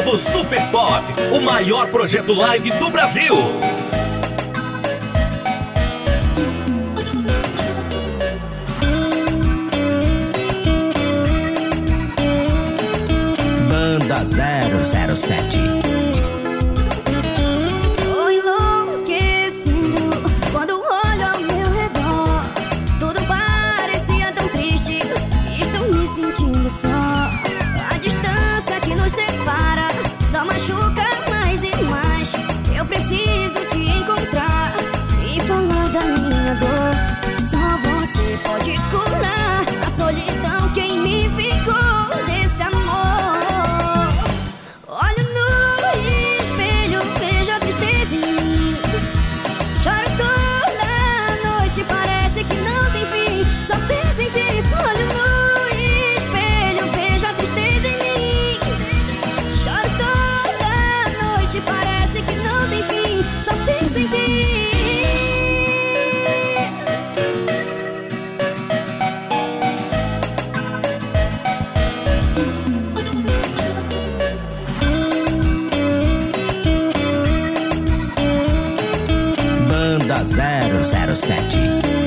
novo Super Pop, o maior projeto live do Brasil. Banda 007 007